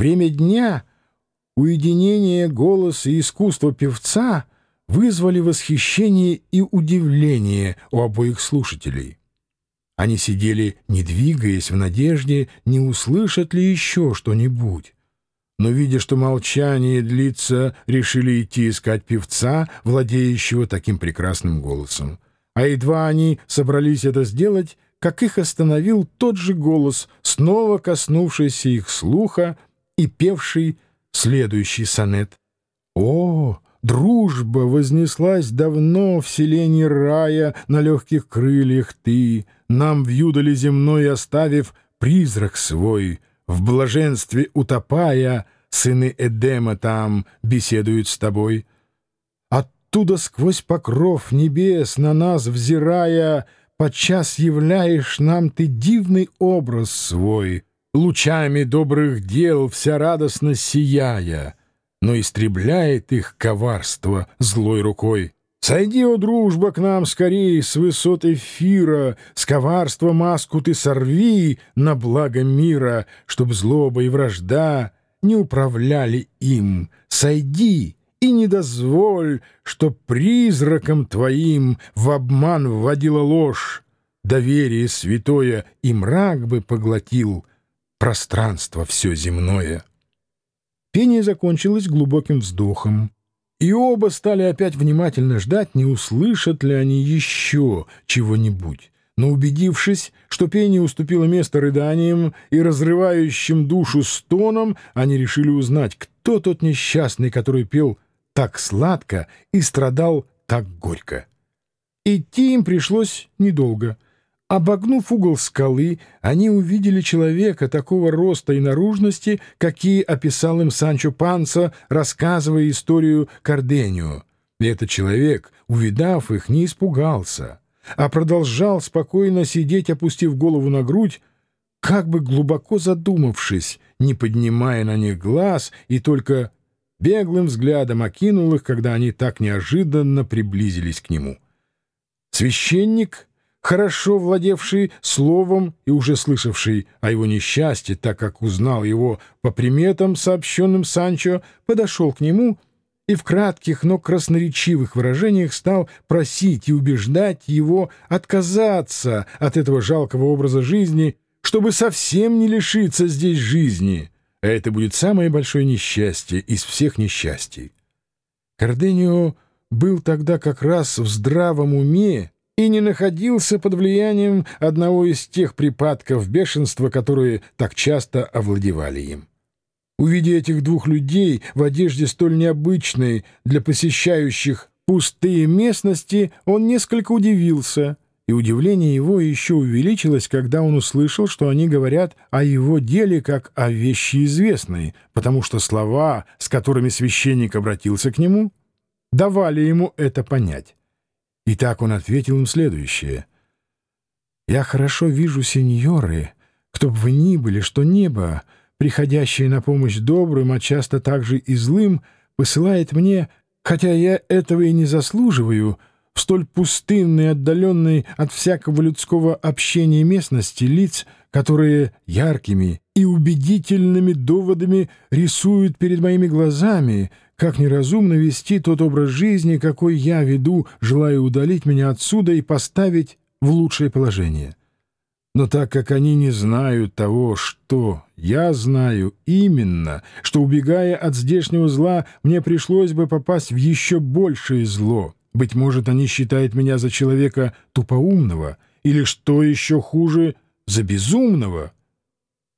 Время дня, уединение голоса и искусство певца вызвали восхищение и удивление у обоих слушателей. Они сидели, не двигаясь, в надежде, не услышат ли еще что-нибудь. Но, видя, что молчание длится, решили идти искать певца, владеющего таким прекрасным голосом. А едва они собрались это сделать, как их остановил тот же голос, снова коснувшийся их слуха и певший следующий сонет. «О, дружба вознеслась давно в селении рая на легких крыльях ты!» нам в юдоле земной оставив призрак свой, в блаженстве утопая, сыны Эдема там беседуют с тобой. Оттуда сквозь покров небес на нас взирая, подчас являешь нам ты дивный образ свой, лучами добрых дел вся радостно сияя, но истребляет их коварство злой рукой. Сойди, о дружба, к нам скорей с высот эфира, С коварства маску ты сорви на благо мира, Чтоб злоба и вражда не управляли им. Сойди и не дозволь, чтоб призраком твоим В обман вводила ложь, доверие святое И мрак бы поглотил пространство все земное. Пение закончилось глубоким вздохом. И оба стали опять внимательно ждать, не услышат ли они еще чего-нибудь. Но убедившись, что пение уступило место рыданиям и разрывающим душу стонам, они решили узнать, кто тот несчастный, который пел так сладко и страдал так горько. Идти им пришлось недолго — Обогнув угол скалы, они увидели человека такого роста и наружности, какие описал им Санчо Панса, рассказывая историю Карденио. И этот человек, увидав их, не испугался, а продолжал спокойно сидеть, опустив голову на грудь, как бы глубоко задумавшись, не поднимая на них глаз, и только беглым взглядом окинул их, когда они так неожиданно приблизились к нему. Священник — хорошо владевший словом и уже слышавший о его несчастье, так как узнал его по приметам, сообщенным Санчо, подошел к нему и в кратких, но красноречивых выражениях стал просить и убеждать его отказаться от этого жалкого образа жизни, чтобы совсем не лишиться здесь жизни. А это будет самое большое несчастье из всех несчастий. Карденио был тогда как раз в здравом уме, и не находился под влиянием одного из тех припадков бешенства, которые так часто овладевали им. Увидя этих двух людей в одежде столь необычной для посещающих пустые местности, он несколько удивился, и удивление его еще увеличилось, когда он услышал, что они говорят о его деле как о вещи известной, потому что слова, с которыми священник обратился к нему, давали ему это понять. И так он ответил им следующее. «Я хорошо вижу, сеньоры, кто бы вы ни были, что небо, приходящее на помощь добрым, а часто также и злым, посылает мне, хотя я этого и не заслуживаю, в столь пустынной, отдаленной от всякого людского общения местности лиц, которые яркими и убедительными доводами рисуют перед моими глазами, как неразумно вести тот образ жизни, какой я веду, желая удалить меня отсюда и поставить в лучшее положение. Но так как они не знают того, что я знаю именно, что, убегая от здешнего зла, мне пришлось бы попасть в еще большее зло, быть может, они считают меня за человека тупоумного или, что еще хуже, за безумного.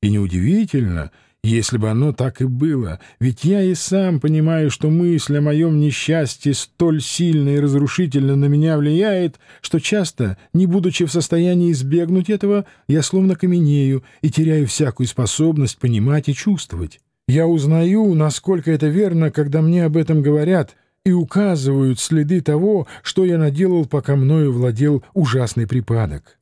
И неудивительно, если бы оно так и было, ведь я и сам понимаю, что мысль о моем несчастье столь сильно и разрушительно на меня влияет, что часто, не будучи в состоянии избегнуть этого, я словно каменею и теряю всякую способность понимать и чувствовать. Я узнаю, насколько это верно, когда мне об этом говорят и указывают следы того, что я наделал, пока мною владел ужасный припадок.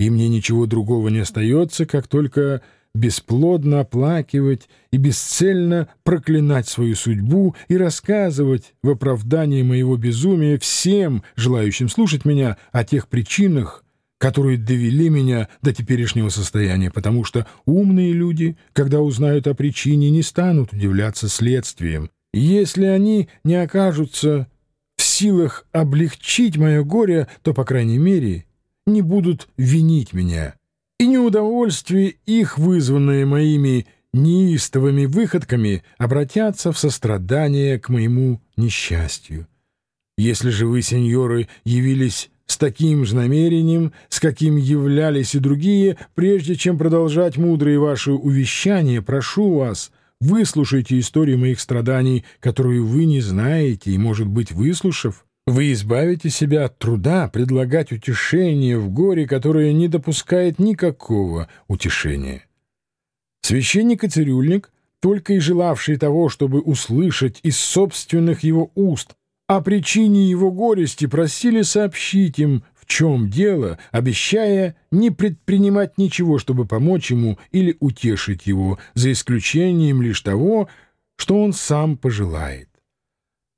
И мне ничего другого не остается, как только бесплодно оплакивать и бесцельно проклинать свою судьбу и рассказывать в оправдании моего безумия всем, желающим слушать меня, о тех причинах, которые довели меня до теперешнего состояния, потому что умные люди, когда узнают о причине, не станут удивляться следствием. Если они не окажутся в силах облегчить мое горе, то, по крайней мере, не будут винить меня. И неудовольствие их, вызванное моими неистовыми выходками, обратятся в сострадание к моему несчастью. Если же вы, сеньоры, явились с таким же намерением, с каким являлись и другие, прежде чем продолжать мудрые ваши увещания, прошу вас, выслушайте историю моих страданий, которую вы не знаете, и, может быть, выслушав, вы избавите себя от труда предлагать утешение в горе, которое не допускает никакого утешения. Священник и цирюльник, только и желавший того, чтобы услышать из собственных его уст о причине его горести просили сообщить им, в чем дело, обещая не предпринимать ничего, чтобы помочь ему или утешить его, за исключением лишь того, что он сам пожелает.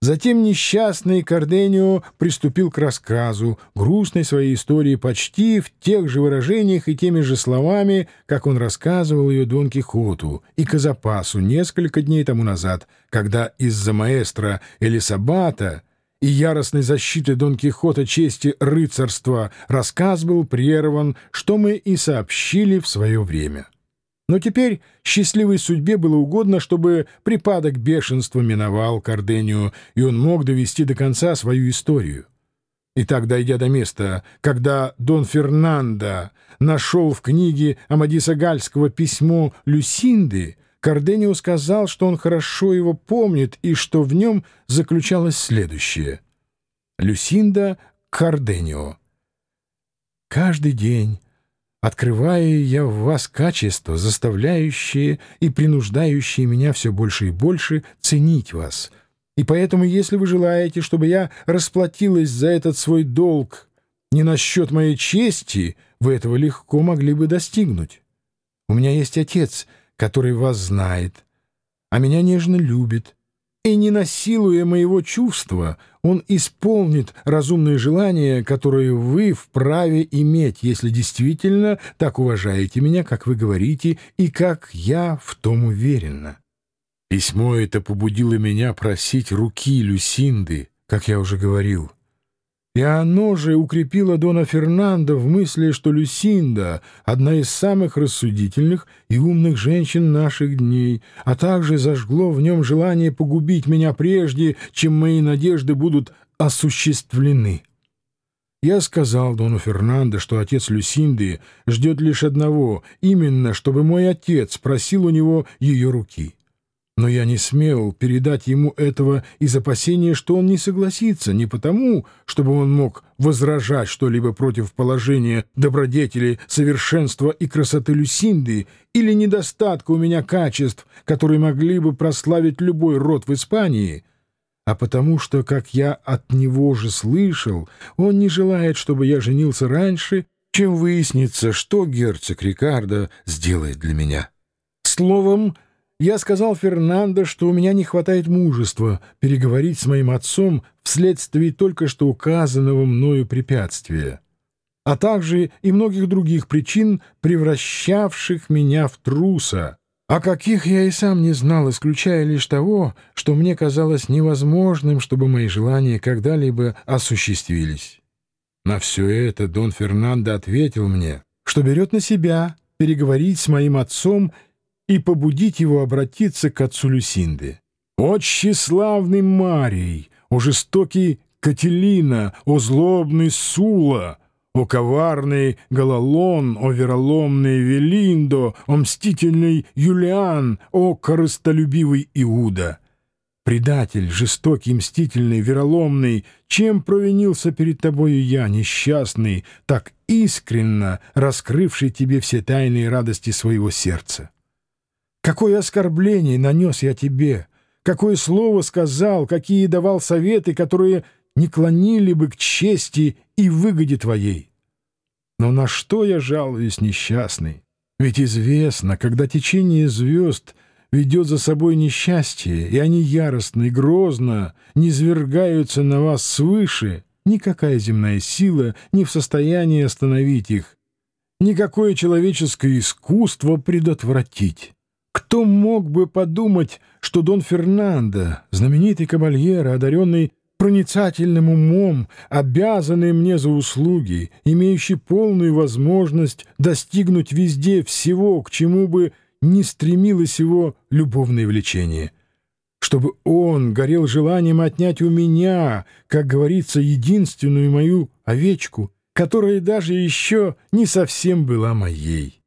Затем несчастный Карденио приступил к рассказу грустной своей истории почти в тех же выражениях и теми же словами, как он рассказывал ее Дон Кихоту и Казапасу несколько дней тому назад, когда из-за маэстро Элисабата и яростной защиты Дон Кихота чести рыцарства рассказ был прерван, что мы и сообщили в свое время. Но теперь счастливой судьбе было угодно, чтобы припадок бешенства миновал Кардению, и он мог довести до конца свою историю. Итак, дойдя до места, когда Дон Фернандо нашел в книге Амадиса Гальского письмо Люсинды, Карденио сказал, что он хорошо его помнит и что в нем заключалось следующее. Люсинда Карденио. «Каждый день Открываю я в вас качества, заставляющие и принуждающие меня все больше и больше ценить вас. И поэтому, если вы желаете, чтобы я расплатилась за этот свой долг не на счет моей чести, вы этого легко могли бы достигнуть. У меня есть отец, который вас знает, а меня нежно любит, и не насилуя моего чувства, он исполнит разумные желания, которые вы вправе иметь, если действительно так уважаете меня, как вы говорите, и как я в том уверена. Письмо это побудило меня просить руки Люсинды, как я уже говорил. И оно же укрепило Дона Фернандо в мысли, что Люсинда — одна из самых рассудительных и умных женщин наших дней, а также зажгло в нем желание погубить меня прежде, чем мои надежды будут осуществлены. Я сказал Дону Фернандо, что отец Люсинды ждет лишь одного, именно чтобы мой отец просил у него ее руки. Но я не смел передать ему этого из опасения, что он не согласится, не потому, чтобы он мог возражать что-либо против положения добродетели, совершенства и красоты Люсинды или недостатка у меня качеств, которые могли бы прославить любой род в Испании, а потому что, как я от него же слышал, он не желает, чтобы я женился раньше, чем выяснится, что герцог Рикардо сделает для меня. Словом, я сказал Фернандо, что у меня не хватает мужества переговорить с моим отцом вследствие только что указанного мною препятствия, а также и многих других причин, превращавших меня в труса, о каких я и сам не знал, исключая лишь того, что мне казалось невозможным, чтобы мои желания когда-либо осуществились. На все это Дон Фернандо ответил мне, что берет на себя переговорить с моим отцом и побудить его обратиться к отцу Люсинды. «О тщеславный Марий! О жестокий Кателина! О злобный Сула!» О коварный Галалон, о вероломный Велиндо, о мстительный Юлиан, о корыстолюбивый Иуда. Предатель, жестокий, мстительный, вероломный, чем провинился перед тобою я, несчастный, так искренно раскрывший тебе все тайные радости своего сердца? Какое оскорбление нанес я тебе, какое слово сказал, какие давал советы, которые не клонили бы к чести и выгоде твоей. Но на что я жалуюсь, несчастный? Ведь известно, когда течение звезд ведет за собой несчастье, и они яростно и грозно низвергаются на вас свыше, никакая земная сила не в состоянии остановить их, никакое человеческое искусство предотвратить. Кто мог бы подумать, что Дон Фернандо, знаменитый кабальера, одаренный проницательным умом, обязанный мне за услуги, имеющий полную возможность достигнуть везде всего, к чему бы не стремилось его любовное влечение, чтобы он горел желанием отнять у меня, как говорится, единственную мою овечку, которая даже еще не совсем была моей.